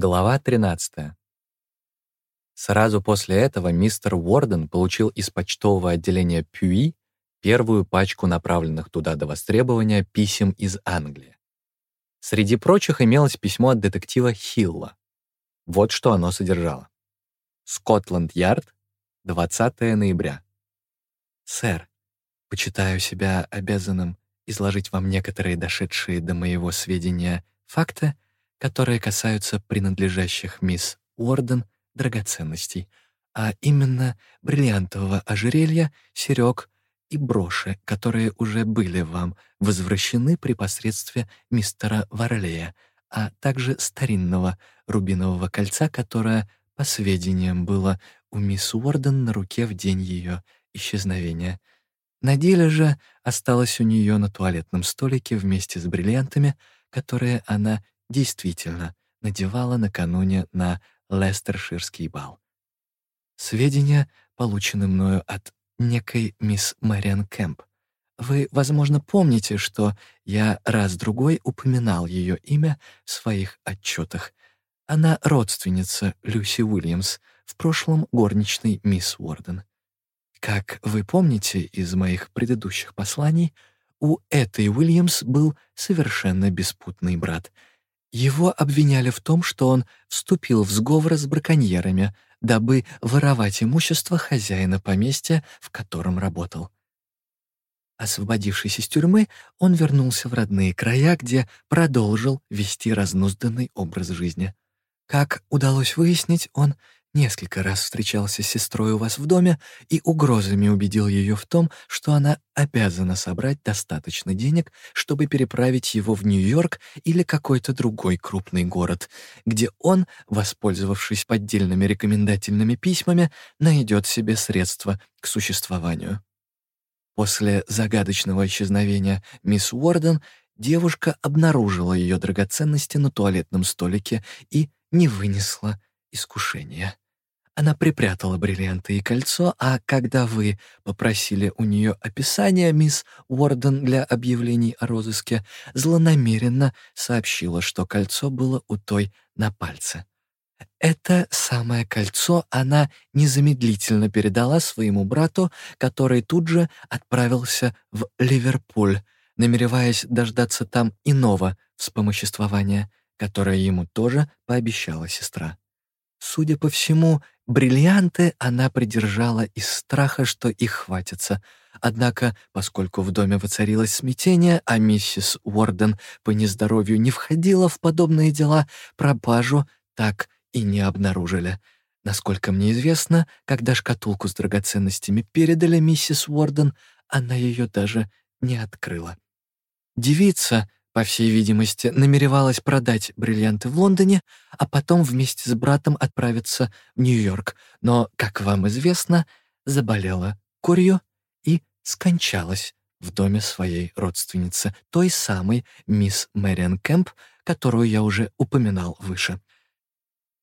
Глава 13. Сразу после этого мистер Уорден получил из почтового отделения Пюи первую пачку направленных туда до востребования писем из Англии. Среди прочих имелось письмо от детектива Хилла. Вот что оно содержало. Скотланд-Ярд, 20 ноября. «Сэр, почитаю себя обязанным изложить вам некоторые дошедшие до моего сведения факты, которые касаются принадлежащих мисс Уорден драгоценностей, а именно бриллиантового ожерелья, серёг и броши, которые уже были вам возвращены при посредстве мистера Варлея, а также старинного рубинового кольца, которое, по сведениям, было у мисс Уорден на руке в день ее исчезновения. На деле же осталось у нее на туалетном столике вместе с бриллиантами, которые она действительно надевала накануне на Лестерширский бал. Сведения получены мною от некой мисс Мэриан Кэмп. Вы, возможно, помните, что я раз-другой упоминал ее имя в своих отчетах. Она родственница Люси Уильямс, в прошлом горничной мисс Уорден. Как вы помните из моих предыдущих посланий, у этой Уильямс был совершенно беспутный брат — его обвиняли в том, что он вступил в сговор с браконьерами, дабы воровать имущество хозяина поместья, в котором работал. Освободившись из тюрьмы, он вернулся в родные края, где продолжил вести разнузданный образ жизни. Как удалось выяснить, он несколько раз встречался с сестрой у вас в доме и угрозами убедил ее в том, что она обязана собрать достаточно денег, чтобы переправить его в Нью-Йорк или какой-то другой крупный город, где он, воспользовавшись поддельными рекомендательными письмами, найдет себе средства к существованию. После загадочного исчезновения мисс Уорден девушка обнаружила ее драгоценности на туалетном столике и не вынесла искушения. Она припрятала бриллианты и кольцо, а когда вы попросили у нее описания, мисс Уорден для объявлений о розыске злонамеренно сообщила, что кольцо было у той на пальце. Это самое кольцо она незамедлительно передала своему брату, который тут же отправился в Ливерпуль, намереваясь дождаться там иного вспомоществования, которое ему тоже пообещала сестра. Судя по всему, бриллианты она придержала из страха, что их хватится. Однако, поскольку в доме воцарилось смятение, а миссис Уорден по нездоровью не входила в подобные дела, пропажу так и не обнаружили. Насколько мне известно, когда шкатулку с драгоценностями передали миссис Уорден, она ее даже не открыла. Девица, по всей видимости, намеревалась продать бриллианты в Лондоне, а потом вместе с братом отправиться в Нью-Йорк, но, как вам известно, заболела корью и скончалась в доме своей родственницы, той самой мисс Мэриан Кэмп, которую я уже упоминал выше.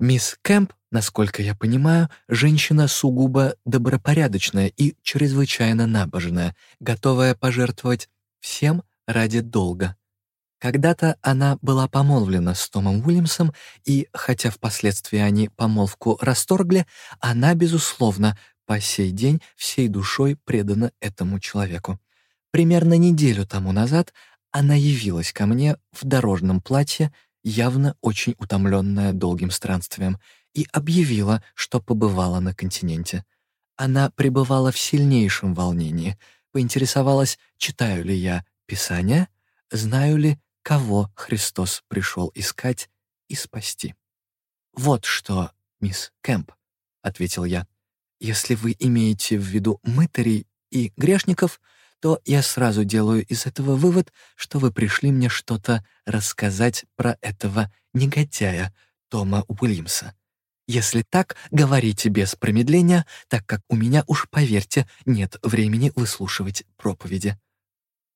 Мисс Кэмп, насколько я понимаю, женщина сугубо добропорядочная и чрезвычайно набожная, готовая пожертвовать всем ради долга. Когда-то она была помолвлена с Томом Уильямсом, и, хотя впоследствии они помолвку расторгли, она, безусловно, по сей день всей душой предана этому человеку. Примерно неделю тому назад она явилась ко мне в дорожном платье, явно очень утомленная долгим странствием, и объявила, что побывала на континенте. Она пребывала в сильнейшем волнении, поинтересовалась, читаю ли я Писание, знаю ли, кого Христос пришел искать и спасти. «Вот что, мисс Кэмп», — ответил я, «если вы имеете в виду мытарей и грешников, то я сразу делаю из этого вывод, что вы пришли мне что-то рассказать про этого негодяя Тома Уильямса. Если так, говорите без промедления, так как у меня, уж поверьте, нет времени выслушивать проповеди.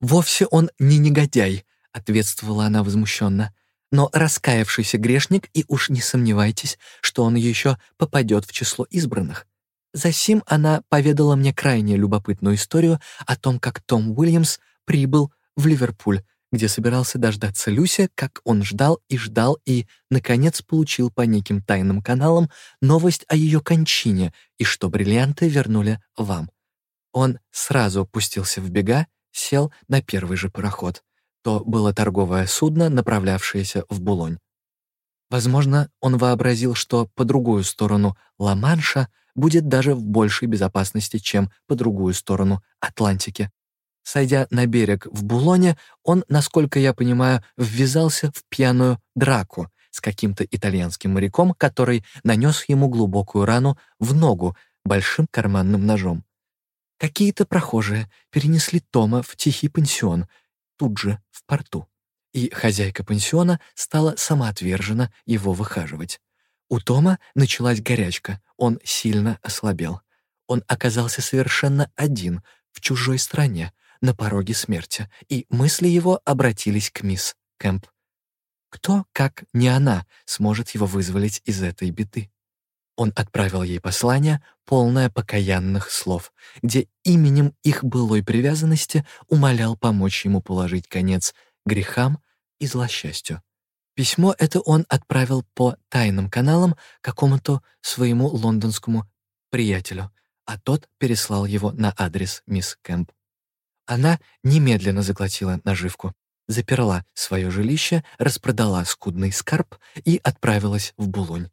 Вовсе он не негодяй, — ответствовала она возмущенно. «Но раскаявшийся грешник, и уж не сомневайтесь, что он еще попадет в число избранных». Засим она поведала мне крайне любопытную историю о том, как Том Уильямс прибыл в Ливерпуль, где собирался дождаться Люся, как он ждал и ждал и, наконец, получил по неким тайным каналам новость о ее кончине и что бриллианты вернули вам. Он сразу пустился в бега, сел на первый же пароход. То было торговое судно, направлявшееся в Булонь. Возможно, он вообразил, что по другую сторону Ла-Манша будет даже в большей безопасности, чем по другую сторону Атлантики. Сойдя на берег в Булоне, он, насколько я понимаю, ввязался в пьяную драку с каким-то итальянским моряком, который нанес ему глубокую рану в ногу большим карманным ножом. Какие-то прохожие перенесли Тома в тихий пансион, тут же, в порту. И хозяйка пансиона стала самоотверженно его выхаживать. У Тома началась горячка, он сильно ослабел. Он оказался совершенно один, в чужой стране, на пороге смерти, и мысли его обратились к мисс Кэмп. Кто, как не она, сможет его вызволить из этой беды? Он отправил ей послание, полное покаянных слов, где именем их былой привязанности умолял помочь ему положить конец грехам и злосчастью. Письмо это он отправил по тайным каналам какому-то своему лондонскому приятелю, а тот переслал его на адрес мисс Кэмп. Она немедленно заглотила наживку, заперла свое жилище, распродала скудный скарб и отправилась в Булонь.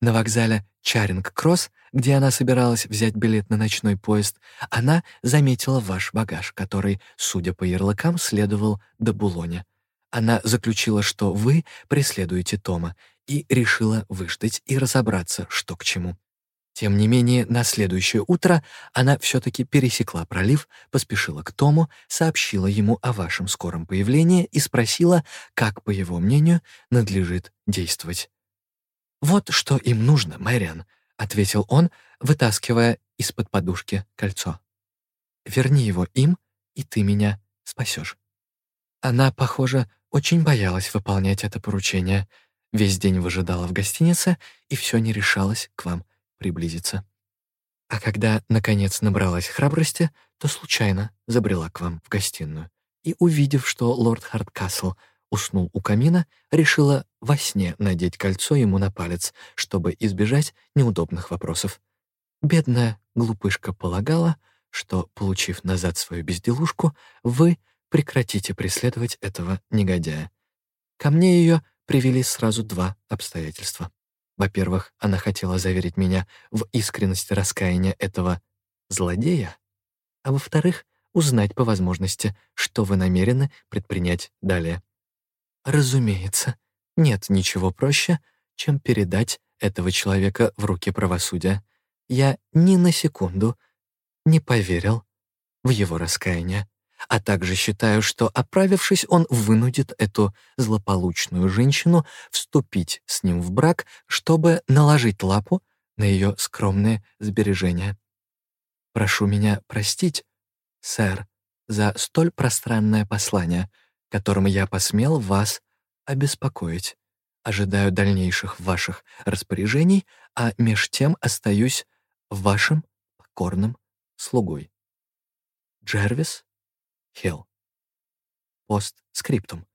На вокзале Чаринг-Кросс, где она собиралась взять билет на ночной поезд, она заметила ваш багаж, который, судя по ярлыкам, следовал до Булоня. Она заключила, что вы преследуете Тома, и решила выждать и разобраться, что к чему. Тем не менее, на следующее утро она все-таки пересекла пролив, поспешила к Тому, сообщила ему о вашем скором появлении и спросила, как, по его мнению, надлежит действовать. «Вот что им нужно, Мэриан», — ответил он, вытаскивая из-под подушки кольцо. «Верни его им, и ты меня спасешь». Она, похоже, очень боялась выполнять это поручение. Весь день выжидала в гостинице и все не решалась к вам приблизиться. А когда, наконец, набралась храбрости, то случайно забрела к вам в гостиную и, увидев, что лорд Хардкасл уснул у камина, решила во сне надеть кольцо ему на палец, чтобы избежать неудобных вопросов. Бедная глупышка полагала, что, получив назад свою безделушку, вы прекратите преследовать этого негодяя. Ко мне ее привели сразу два обстоятельства. Во-первых, она хотела заверить меня в искренности раскаяния этого злодея, а во-вторых, узнать по возможности, что вы намерены предпринять далее. Разумеется, нет ничего проще, чем передать этого человека в руки правосудия. Я ни на секунду не поверил в его раскаяние, а также считаю, что, оправившись, он вынудит эту злополучную женщину вступить с ним в брак, чтобы наложить лапу на ее скромные сбережения. Прошу меня простить, сэр, за столь пространное послание — которым я посмел вас обеспокоить. Ожидаю дальнейших ваших распоряжений, а меж тем остаюсь вашим покорным слугой. Джервис Хилл. Постскриптум.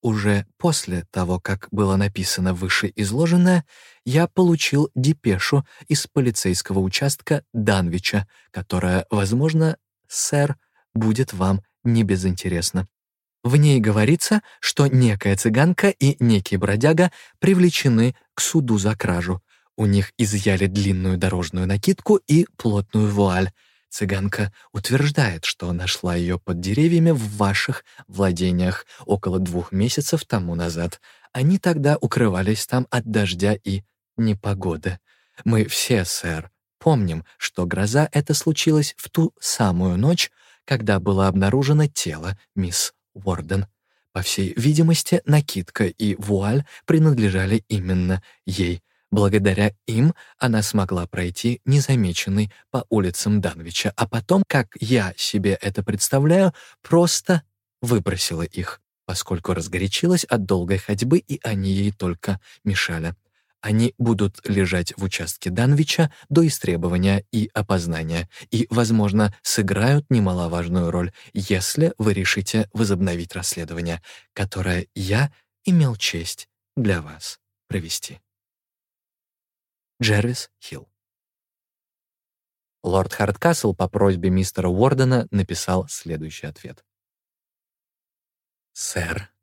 Уже после того, как было написано вышеизложенное, я получил депешу из полицейского участка Данвича, которая, возможно, сэр, будет вам не безинтересна. В ней говорится, что некая цыганка и некий бродяга привлечены к суду за кражу. У них изъяли длинную дорожную накидку и плотную вуаль. Цыганка утверждает, что нашла ее под деревьями в ваших владениях около двух месяцев тому назад. Они тогда укрывались там от дождя и непогоды. Мы все, сэр, помним, что гроза эта случилась в ту самую ночь, когда было обнаружено тело мисс Уорден. По всей видимости, накидка и вуаль принадлежали именно ей. Благодаря им она смогла пройти незамеченной по улицам Данвича, а потом, как я себе это представляю, просто выбросила их, поскольку разгорячилась от долгой ходьбы, и они ей только мешали. Они будут лежать в участке Данвича до истребования и опознания и, возможно, сыграют немаловажную роль, если вы решите возобновить расследование, которое я имел честь для вас провести. Джервис Хилл Лорд Хардкасл по просьбе мистера Уордена написал следующий ответ. «Сэр,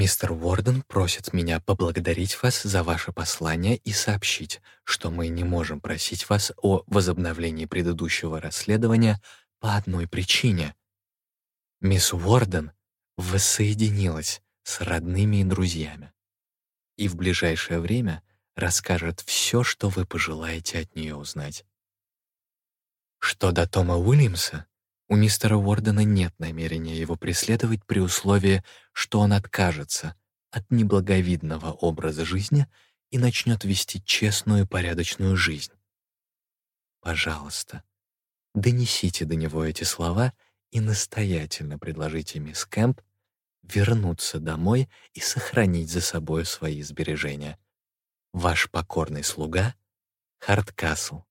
Мистер Уорден просит меня поблагодарить вас за ваше послание и сообщить, что мы не можем просить вас о возобновлении предыдущего расследования по одной причине. Мисс Уорден воссоединилась с родными и друзьями и в ближайшее время расскажет все, что вы пожелаете от нее узнать. Что до Тома Уильямса, у мистера Уордена нет намерения его преследовать при условии, что он откажется от неблаговидного образа жизни и начнет вести честную и порядочную жизнь. Пожалуйста, донесите до него эти слова и настоятельно предложите мисс Кэмп вернуться домой и сохранить за собой свои сбережения. Ваш покорный слуга Хардкасл.